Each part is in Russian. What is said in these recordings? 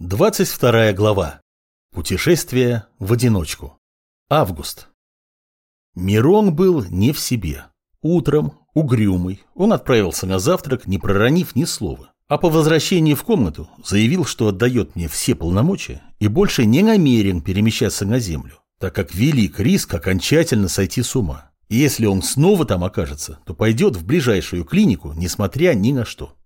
22 глава. Путешествие в одиночку. Август. Мирон был не в себе. Утром, угрюмый, он отправился на завтрак, не проронив ни слова. А по возвращении в комнату заявил, что отдает мне все полномочия и больше не намерен перемещаться на землю, так как велик риск окончательно сойти с ума. И если он снова там окажется, то пойдет в ближайшую клинику, несмотря ни на что.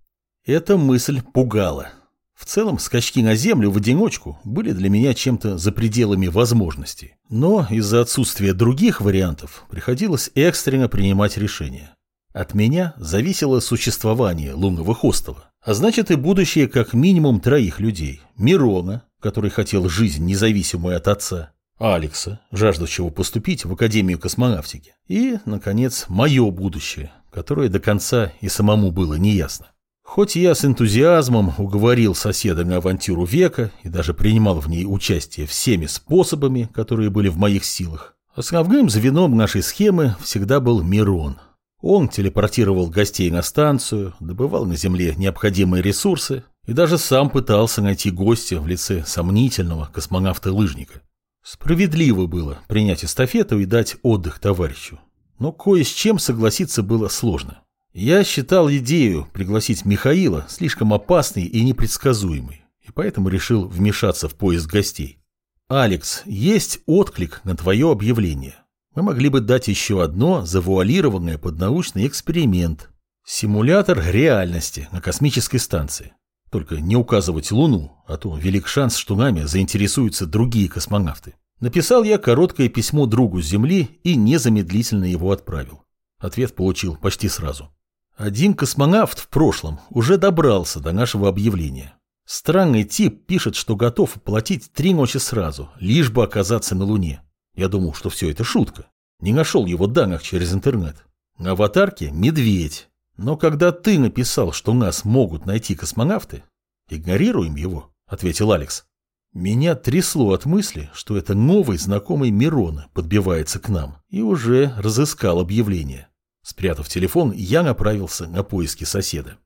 Эта мысль пугала. В целом, скачки на землю в одиночку были для меня чем-то за пределами возможностей. Но из-за отсутствия других вариантов приходилось экстренно принимать решения. От меня зависело существование лунного хостела, а значит и будущее как минимум троих людей. Мирона, который хотел жизнь независимую от отца, Алекса, жаждущего поступить в Академию космонавтики, и, наконец, мое будущее, которое до конца и самому было неясно. Хоть я с энтузиазмом уговорил соседа на авантюру века и даже принимал в ней участие всеми способами, которые были в моих силах, основным звеном нашей схемы всегда был Мирон. Он телепортировал гостей на станцию, добывал на Земле необходимые ресурсы и даже сам пытался найти гостя в лице сомнительного космонавта-лыжника. Справедливо было принять эстафету и дать отдых товарищу. Но кое с чем согласиться было сложно. Я считал идею пригласить Михаила слишком опасной и непредсказуемой, и поэтому решил вмешаться в поиск гостей. «Алекс, есть отклик на твое объявление. Мы могли бы дать еще одно завуалированное под научный эксперимент. Симулятор реальности на космической станции. Только не указывать Луну, а то велик шанс, что нами заинтересуются другие космонавты. Написал я короткое письмо другу с Земли и незамедлительно его отправил. Ответ получил почти сразу. Один космонавт в прошлом уже добрался до нашего объявления. Странный тип пишет, что готов оплатить три ночи сразу, лишь бы оказаться на Луне. Я думал, что все это шутка. Не нашел его данных через интернет. На аватарке медведь. Но когда ты написал, что нас могут найти космонавты, игнорируем его, ответил Алекс. Меня трясло от мысли, что это новый знакомый Мирона подбивается к нам и уже разыскал объявление. Спрятав телефон, я направился на поиски соседа.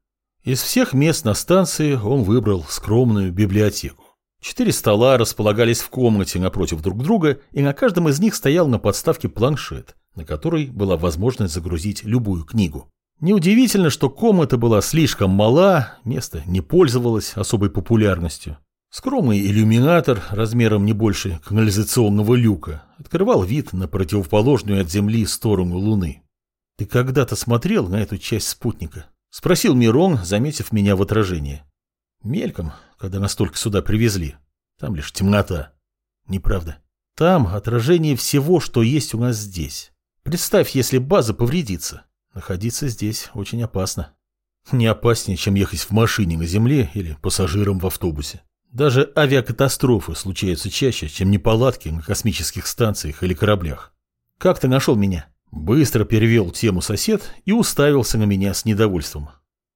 Из всех мест на станции он выбрал скромную библиотеку. Четыре стола располагались в комнате напротив друг друга, и на каждом из них стоял на подставке планшет, на который была возможность загрузить любую книгу. Неудивительно, что комната была слишком мала, место не пользовалось особой популярностью. Скромный иллюминатор размером не больше канализационного люка открывал вид на противоположную от Земли сторону Луны. «Ты когда-то смотрел на эту часть спутника?» — спросил Мирон, заметив меня в отражении. «Мельком, когда нас только сюда привезли. Там лишь темнота». «Неправда. Там отражение всего, что есть у нас здесь. Представь, если база повредится. Находиться здесь очень опасно. Не опаснее, чем ехать в машине на земле или пассажиром в автобусе. Даже авиакатастрофы случаются чаще, чем неполадки на космических станциях или кораблях. Как ты нашел меня?» Быстро перевел тему сосед и уставился на меня с недовольством.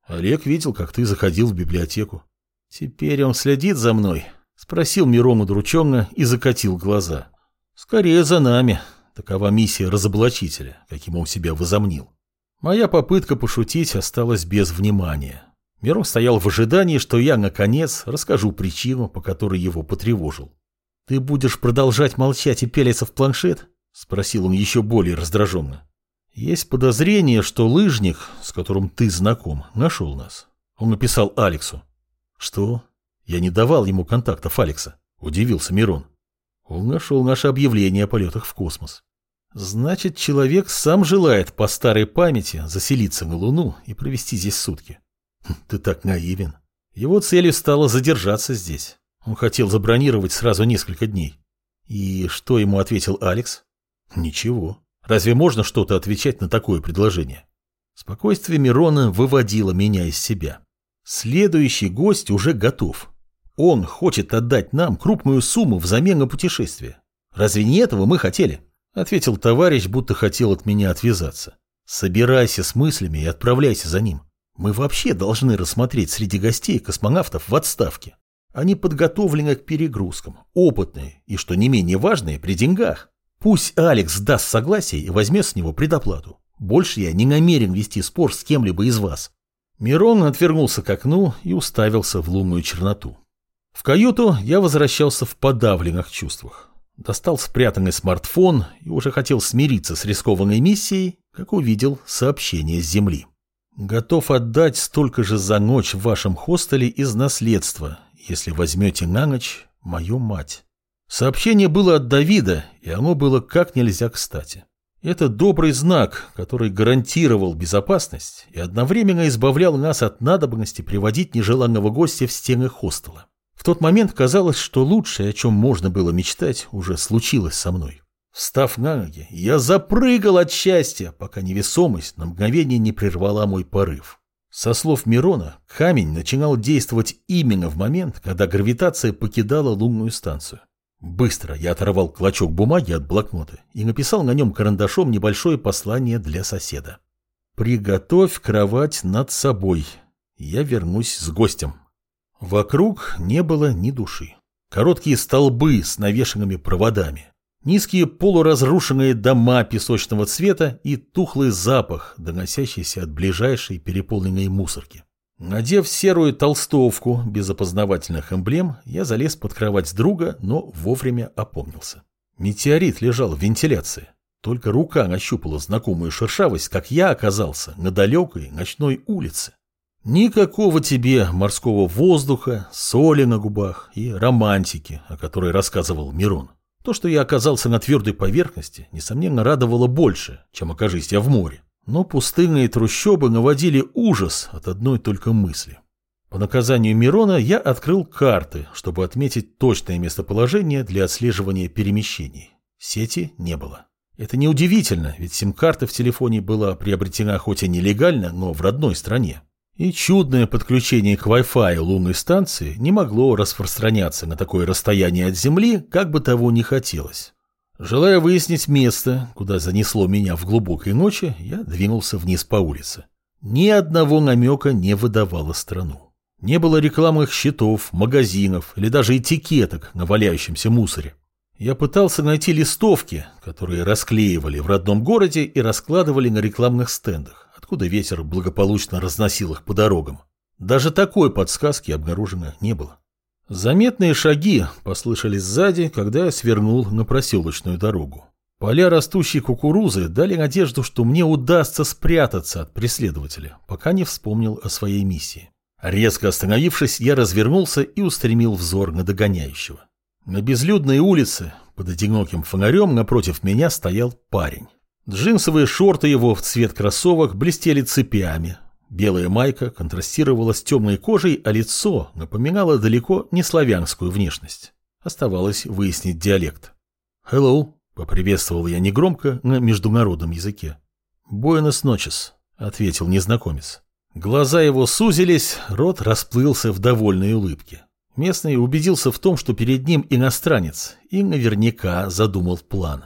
Олег видел, как ты заходил в библиотеку. Теперь он следит за мной? Спросил Мирон удрученно и закатил глаза. Скорее за нами. Такова миссия разоблачителя, каким он себя возомнил. Моя попытка пошутить осталась без внимания. Мирон стоял в ожидании, что я, наконец, расскажу причину, по которой его потревожил. «Ты будешь продолжать молчать и пелиться в планшет?» — спросил он еще более раздраженно. «Есть подозрение, что лыжник, с которым ты знаком, нашел нас. Он написал Алексу». «Что? Я не давал ему контактов Алекса», — удивился Мирон. «Он нашел наше объявление о полетах в космос». «Значит, человек сам желает по старой памяти заселиться на Луну и провести здесь сутки». Хм, «Ты так наивен». Его целью стало задержаться здесь. Он хотел забронировать сразу несколько дней. И что ему ответил Алекс? Ничего. Разве можно что-то отвечать на такое предложение? Спокойствие Мирона выводило меня из себя. Следующий гость уже готов. Он хочет отдать нам крупную сумму взамен на путешествие. Разве не этого мы хотели? Ответил товарищ, будто хотел от меня отвязаться. Собирайся с мыслями и отправляйся за ним. Мы вообще должны рассмотреть среди гостей космонавтов в отставке. Они подготовлены к перегрузкам, опытные и, что не менее важные, при деньгах. Пусть Алекс даст согласие и возьмет с него предоплату. Больше я не намерен вести спор с кем-либо из вас. Мирон отвернулся к окну и уставился в лунную черноту. В каюту я возвращался в подавленных чувствах. Достал спрятанный смартфон и уже хотел смириться с рискованной миссией, как увидел сообщение с земли. Готов отдать столько же за ночь в вашем хостеле из наследства, если возьмете на ночь мою мать. Сообщение было от Давида, и оно было как нельзя кстати. Это добрый знак, который гарантировал безопасность и одновременно избавлял нас от надобности приводить нежеланного гостя в стены хостела. В тот момент казалось, что лучшее, о чем можно было мечтать, уже случилось со мной. Встав на ноги, я запрыгал от счастья, пока невесомость на мгновение не прервала мой порыв. Со слов Мирона, камень начинал действовать именно в момент, когда гравитация покидала лунную станцию. Быстро я оторвал клочок бумаги от блокнота и написал на нем карандашом небольшое послание для соседа. «Приготовь кровать над собой. Я вернусь с гостем». Вокруг не было ни души. Короткие столбы с навешенными проводами. Низкие полуразрушенные дома песочного цвета и тухлый запах, доносящийся от ближайшей переполненной мусорки. Надев серую толстовку без опознавательных эмблем, я залез под кровать друга, но вовремя опомнился. Метеорит лежал в вентиляции. Только рука нащупала знакомую шершавость, как я оказался на далекой ночной улице. Никакого тебе морского воздуха, соли на губах и романтики, о которой рассказывал Мирон. То, что я оказался на твердой поверхности, несомненно радовало больше, чем окажись я в море. Но пустынные трущобы наводили ужас от одной только мысли. По наказанию Мирона я открыл карты, чтобы отметить точное местоположение для отслеживания перемещений. Сети не было. Это неудивительно, ведь сим-карта в телефоне была приобретена хоть и нелегально, но в родной стране. И чудное подключение к Wi-Fi лунной станции не могло распространяться на такое расстояние от Земли, как бы того ни хотелось. Желая выяснить место, куда занесло меня в глубокой ночи, я двинулся вниз по улице. Ни одного намека не выдавало страну. Не было рекламных щитов, магазинов или даже этикеток на валяющемся мусоре. Я пытался найти листовки, которые расклеивали в родном городе и раскладывали на рекламных стендах, откуда ветер благополучно разносил их по дорогам. Даже такой подсказки обнаружено не было. Заметные шаги послышались сзади, когда я свернул на проселочную дорогу. Поля растущей кукурузы дали надежду, что мне удастся спрятаться от преследователя, пока не вспомнил о своей миссии. Резко остановившись, я развернулся и устремил взор на догоняющего. На безлюдной улице, под одиноким фонарем, напротив меня стоял парень. Джинсовые шорты его в цвет кроссовок блестели цепями, Белая майка контрастировала с темной кожей, а лицо напоминало далеко не славянскую внешность. Оставалось выяснить диалект. «Hello», — поприветствовал я негромко на международном языке. «Буэнос ночес», — ответил незнакомец. Глаза его сузились, рот расплылся в довольной улыбке. Местный убедился в том, что перед ним иностранец, и наверняка задумал план.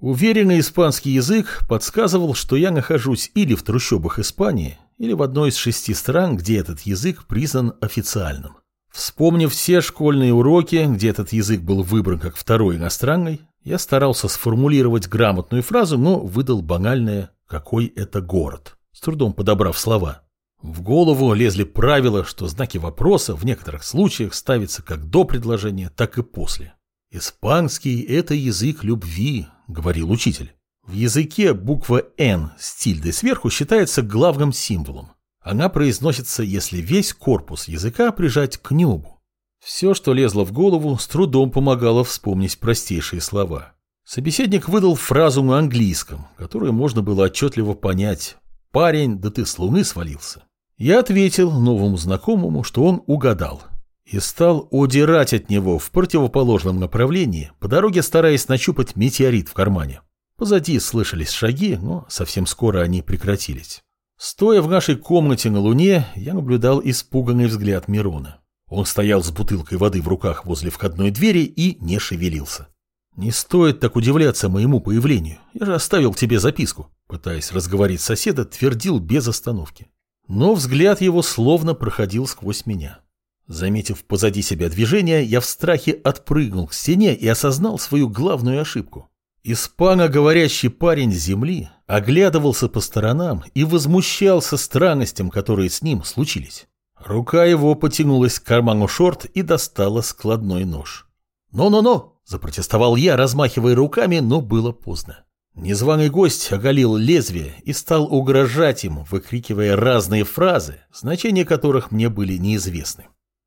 Уверенный испанский язык подсказывал, что я нахожусь или в трущобах Испании, или в одной из шести стран, где этот язык признан официальным. Вспомнив все школьные уроки, где этот язык был выбран как второй иностранный, я старался сформулировать грамотную фразу, но выдал банальное «какой это город», с трудом подобрав слова. В голову лезли правила, что знаки вопроса в некоторых случаях ставятся как до предложения, так и после. «Испанский – это язык любви», – говорил учитель. В языке буква «Н» с тильдой сверху считается главным символом. Она произносится, если весь корпус языка прижать к небу. Все, что лезло в голову, с трудом помогало вспомнить простейшие слова. Собеседник выдал фразу на английском, которую можно было отчетливо понять. «Парень, да ты с луны свалился». Я ответил новому знакомому, что он угадал. И стал удирать от него в противоположном направлении, по дороге стараясь нащупать метеорит в кармане. Позади слышались шаги, но совсем скоро они прекратились. Стоя в нашей комнате на Луне, я наблюдал испуганный взгляд Мирона. Он стоял с бутылкой воды в руках возле входной двери и не шевелился. «Не стоит так удивляться моему появлению. Я же оставил тебе записку», пытаясь разговорить соседа, твердил без остановки. Но взгляд его словно проходил сквозь меня. Заметив позади себя движение, я в страхе отпрыгнул к стене и осознал свою главную ошибку. Испаноговорящий парень земли оглядывался по сторонам и возмущался странностям, которые с ним случились. Рука его потянулась к карману шорт и достала складной нож. «Ну-ну-ну!» – запротестовал я, размахивая руками, но было поздно. Незваный гость оголил лезвие и стал угрожать им, выкрикивая разные фразы, значения которых мне были неизвестны.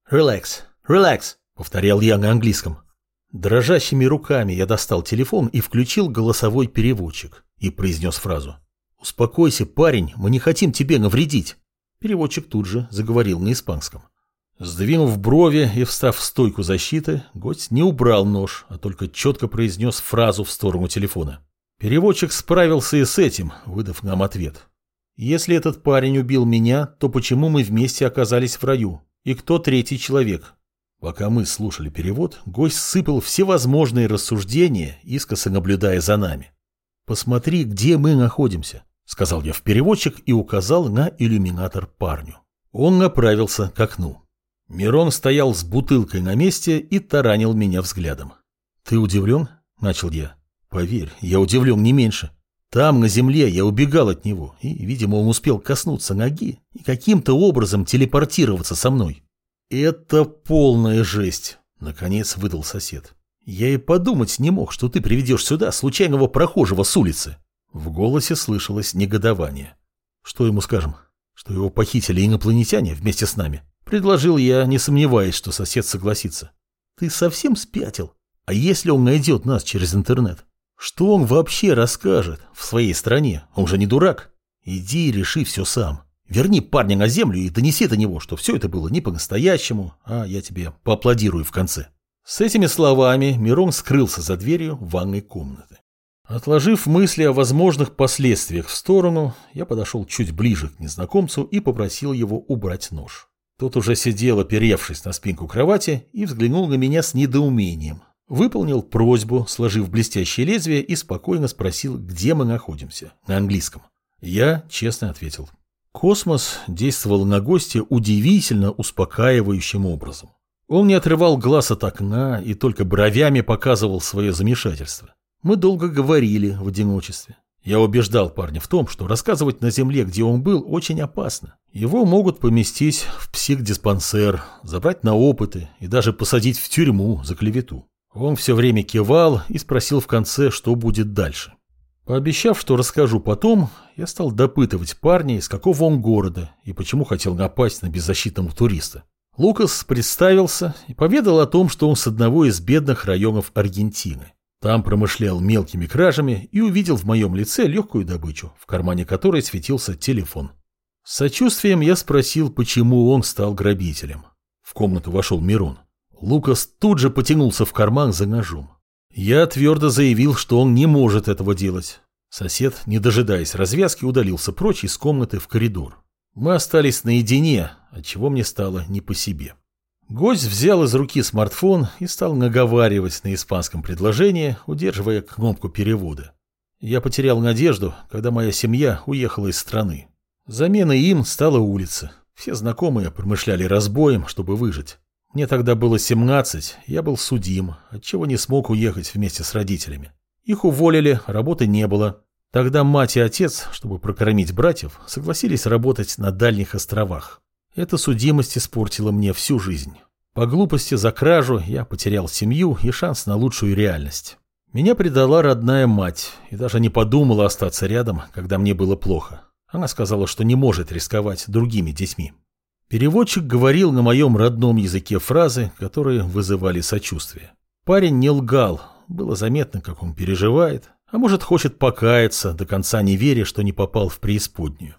«Релакс, релакс», — повторял я на английском. Дрожащими руками я достал телефон и включил голосовой переводчик и произнес фразу. «Успокойся, парень, мы не хотим тебе навредить». Переводчик тут же заговорил на испанском. Сдвинув брови и встав в стойку защиты, гость не убрал нож, а только четко произнес фразу в сторону телефона. Переводчик справился и с этим, выдав нам ответ. «Если этот парень убил меня, то почему мы вместе оказались в раю? И кто третий человек? Пока мы слушали перевод, гость сыпал всевозможные рассуждения, искоса наблюдая за нами. «Посмотри, где мы находимся», — сказал я в переводчик и указал на иллюминатор парню. Он направился к окну. Мирон стоял с бутылкой на месте и таранил меня взглядом. «Ты удивлен?» — начал я. «Поверь, я удивлен не меньше. Там, на земле, я убегал от него, и, видимо, он успел коснуться ноги и каким-то образом телепортироваться со мной. «Это полная жесть», — наконец выдал сосед. «Я и подумать не мог, что ты приведешь сюда случайного прохожего с улицы». В голосе слышалось негодование. «Что ему скажем? Что его похитили инопланетяне вместе с нами?» Предложил я, не сомневаясь, что сосед согласится. «Ты совсем спятил? А если он найдет нас через интернет? Что он вообще расскажет в своей стране? Он же не дурак. Иди и реши все сам. Верни парня на землю и донеси до него, что все это было не по-настоящему, а я тебе поаплодирую в конце. С этими словами Мирон скрылся за дверью ванной комнаты. Отложив мысли о возможных последствиях в сторону, я подошел чуть ближе к незнакомцу и попросил его убрать нож. Тот уже сидел, оперевшись на спинку кровати, и взглянул на меня с недоумением. Выполнил просьбу, сложив блестящее лезвие, и спокойно спросил, где мы находимся, на английском. Я честно ответил Космос действовал на гостя удивительно успокаивающим образом. Он не отрывал глаз от окна и только бровями показывал свое замешательство. Мы долго говорили в одиночестве. Я убеждал парня в том, что рассказывать на земле, где он был, очень опасно. Его могут поместить в психдиспансер, забрать на опыты и даже посадить в тюрьму за клевету. Он все время кивал и спросил в конце, что будет дальше. Пообещав, что расскажу потом, я стал допытывать парня, из какого он города и почему хотел напасть на беззащитного туриста. Лукас представился и поведал о том, что он с одного из бедных районов Аргентины. Там промышлял мелкими кражами и увидел в моем лице легкую добычу, в кармане которой светился телефон. С сочувствием я спросил, почему он стал грабителем. В комнату вошел Мирон. Лукас тут же потянулся в карман за ножом. Я твердо заявил, что он не может этого делать. Сосед, не дожидаясь развязки, удалился прочь из комнаты в коридор. Мы остались наедине, отчего мне стало не по себе. Гость взял из руки смартфон и стал наговаривать на испанском предложении, удерживая кнопку перевода. Я потерял надежду, когда моя семья уехала из страны. Заменой им стала улица. Все знакомые промышляли разбоем, чтобы выжить. Мне тогда было 17, я был судим, отчего не смог уехать вместе с родителями. Их уволили, работы не было. Тогда мать и отец, чтобы прокормить братьев, согласились работать на дальних островах. Эта судимость испортила мне всю жизнь. По глупости за кражу я потерял семью и шанс на лучшую реальность. Меня предала родная мать и даже не подумала остаться рядом, когда мне было плохо. Она сказала, что не может рисковать другими детьми. Переводчик говорил на моем родном языке фразы, которые вызывали сочувствие. Парень не лгал, было заметно, как он переживает, а может хочет покаяться, до конца не веря, что не попал в преисподнюю.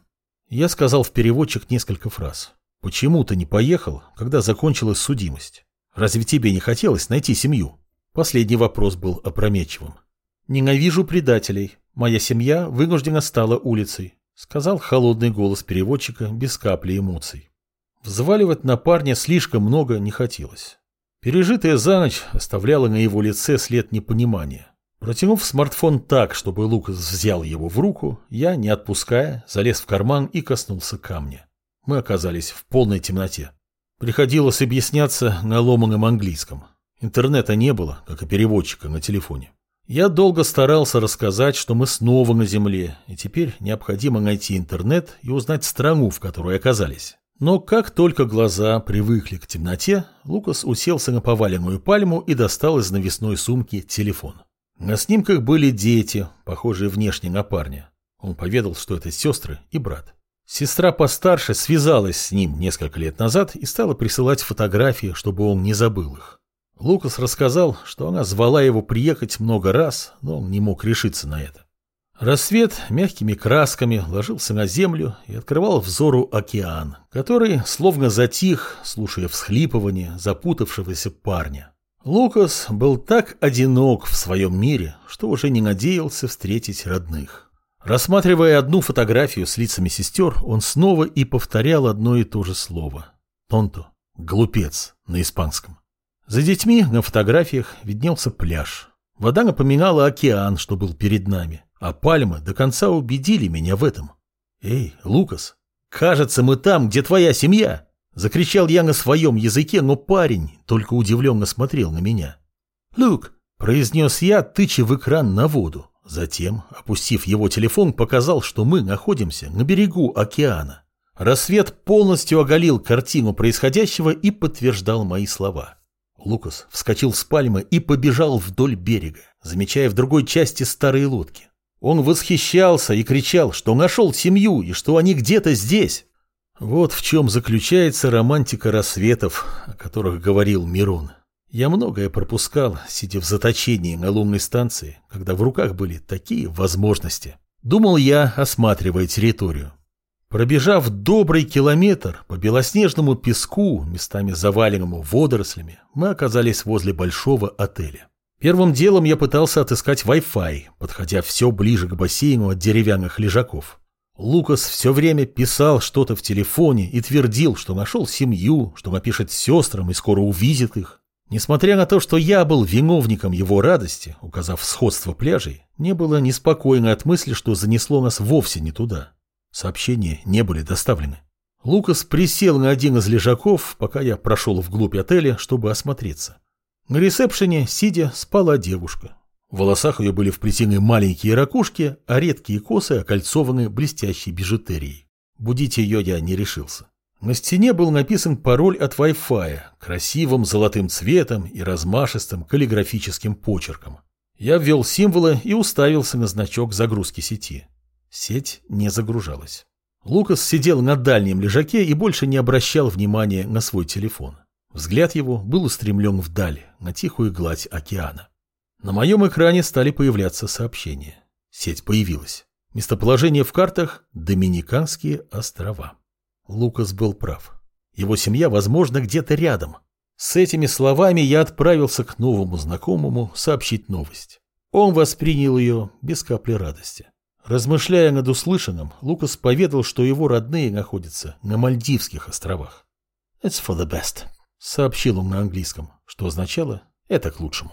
Я сказал в переводчик несколько фраз. «Почему ты не поехал, когда закончилась судимость? Разве тебе не хотелось найти семью?» Последний вопрос был опрометчивым. «Ненавижу предателей. Моя семья вынуждена стала улицей», сказал холодный голос переводчика без капли эмоций. Взваливать на парня слишком много не хотелось. Пережитая за ночь оставляла на его лице след непонимания. Протянув смартфон так, чтобы Лукас взял его в руку, я, не отпуская, залез в карман и коснулся камня. Мы оказались в полной темноте. Приходилось объясняться на ломаном английском. Интернета не было, как и переводчика на телефоне. Я долго старался рассказать, что мы снова на Земле, и теперь необходимо найти интернет и узнать страну, в которой оказались. Но как только глаза привыкли к темноте, Лукас уселся на поваленную пальму и достал из навесной сумки телефон. На снимках были дети, похожие внешне на парня. Он поведал, что это сестры и брат. Сестра постарше связалась с ним несколько лет назад и стала присылать фотографии, чтобы он не забыл их. Лукас рассказал, что она звала его приехать много раз, но он не мог решиться на это. Рассвет мягкими красками ложился на землю и открывал взору океан, который словно затих, слушая всхлипывание запутавшегося парня. Лукас был так одинок в своем мире, что уже не надеялся встретить родных. Рассматривая одну фотографию с лицами сестер, он снова и повторял одно и то же слово. «Тонто» — «глупец» на испанском. За детьми на фотографиях виднелся пляж. Вода напоминала океан, что был перед нами, а пальмы до конца убедили меня в этом. «Эй, Лукас, кажется, мы там, где твоя семья!» Закричал я на своем языке, но парень только удивленно смотрел на меня. «Лук!» – произнес я, тыча в экран на воду. Затем, опустив его телефон, показал, что мы находимся на берегу океана. Рассвет полностью оголил картину происходящего и подтверждал мои слова. Лукас вскочил с пальмы и побежал вдоль берега, замечая в другой части старые лодки. Он восхищался и кричал, что нашел семью и что они где-то здесь. Вот в чем заключается романтика рассветов, о которых говорил Мирон. Я многое пропускал, сидя в заточении на лунной станции, когда в руках были такие возможности. Думал я, осматривая территорию. Пробежав добрый километр по белоснежному песку, местами заваленному водорослями, мы оказались возле большого отеля. Первым делом я пытался отыскать Wi-Fi, подходя все ближе к бассейну от деревянных лежаков. Лукас все время писал что-то в телефоне и твердил, что нашел семью, что напишет сестрам и скоро увидит их. Несмотря на то, что я был виновником его радости, указав сходство пляжей, мне было неспокойно от мысли, что занесло нас вовсе не туда. Сообщения не были доставлены. Лукас присел на один из лежаков, пока я прошел вглубь отеля, чтобы осмотреться. На ресепшене, сидя, спала девушка. В волосах ее были вплетены маленькие ракушки, а редкие косы окольцованы блестящей бижутерией. Будить ее я не решился. На стене был написан пароль от Wi-Fi красивым золотым цветом и размашистым каллиграфическим почерком. Я ввел символы и уставился на значок загрузки сети. Сеть не загружалась. Лукас сидел на дальнем лежаке и больше не обращал внимания на свой телефон. Взгляд его был устремлен вдаль, на тихую гладь океана. На моем экране стали появляться сообщения. Сеть появилась. Местоположение в картах – Доминиканские острова. Лукас был прав. Его семья, возможно, где-то рядом. С этими словами я отправился к новому знакомому сообщить новость. Он воспринял ее без капли радости. Размышляя над услышанным, Лукас поведал, что его родные находятся на Мальдивских островах. «It's for the best», — сообщил он на английском, что означало «это к лучшему».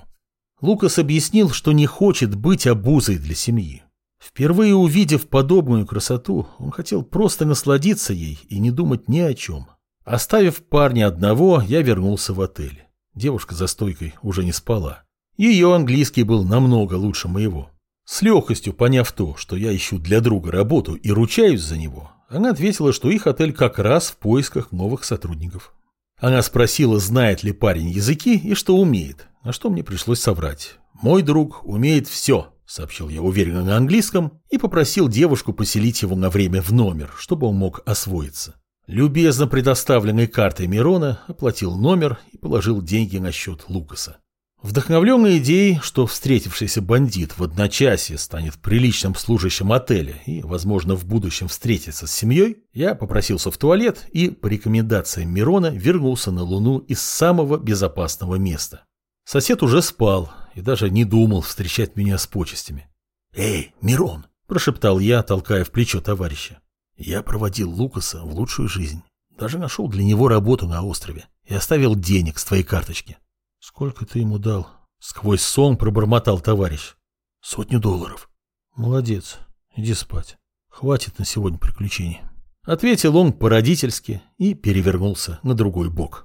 Лукас объяснил, что не хочет быть обузой для семьи. Впервые увидев подобную красоту, он хотел просто насладиться ей и не думать ни о чем. Оставив парня одного, я вернулся в отель. Девушка за стойкой уже не спала. Ее английский был намного лучше моего. С легкостью поняв то, что я ищу для друга работу и ручаюсь за него, она ответила, что их отель как раз в поисках новых сотрудников. Она спросила, знает ли парень языки и что умеет, на что мне пришлось соврать. Мой друг умеет все, сообщил я уверенно на английском и попросил девушку поселить его на время в номер, чтобы он мог освоиться. Любезно предоставленной картой Мирона оплатил номер и положил деньги на счет Лукаса. Вдохновленный идеей, что встретившийся бандит в одночасье станет приличным служащим отеля и, возможно, в будущем встретится с семьей, я попросился в туалет и, по рекомендациям Мирона, вернулся на Луну из самого безопасного места. Сосед уже спал и даже не думал встречать меня с почестями. «Эй, Мирон!» – прошептал я, толкая в плечо товарища. Я проводил Лукаса в лучшую жизнь. Даже нашел для него работу на острове и оставил денег с твоей карточки. «Сколько ты ему дал?» — сквозь сон пробормотал товарищ. «Сотню долларов». «Молодец. Иди спать. Хватит на сегодня приключений». Ответил он по-родительски и перевернулся на другой бок.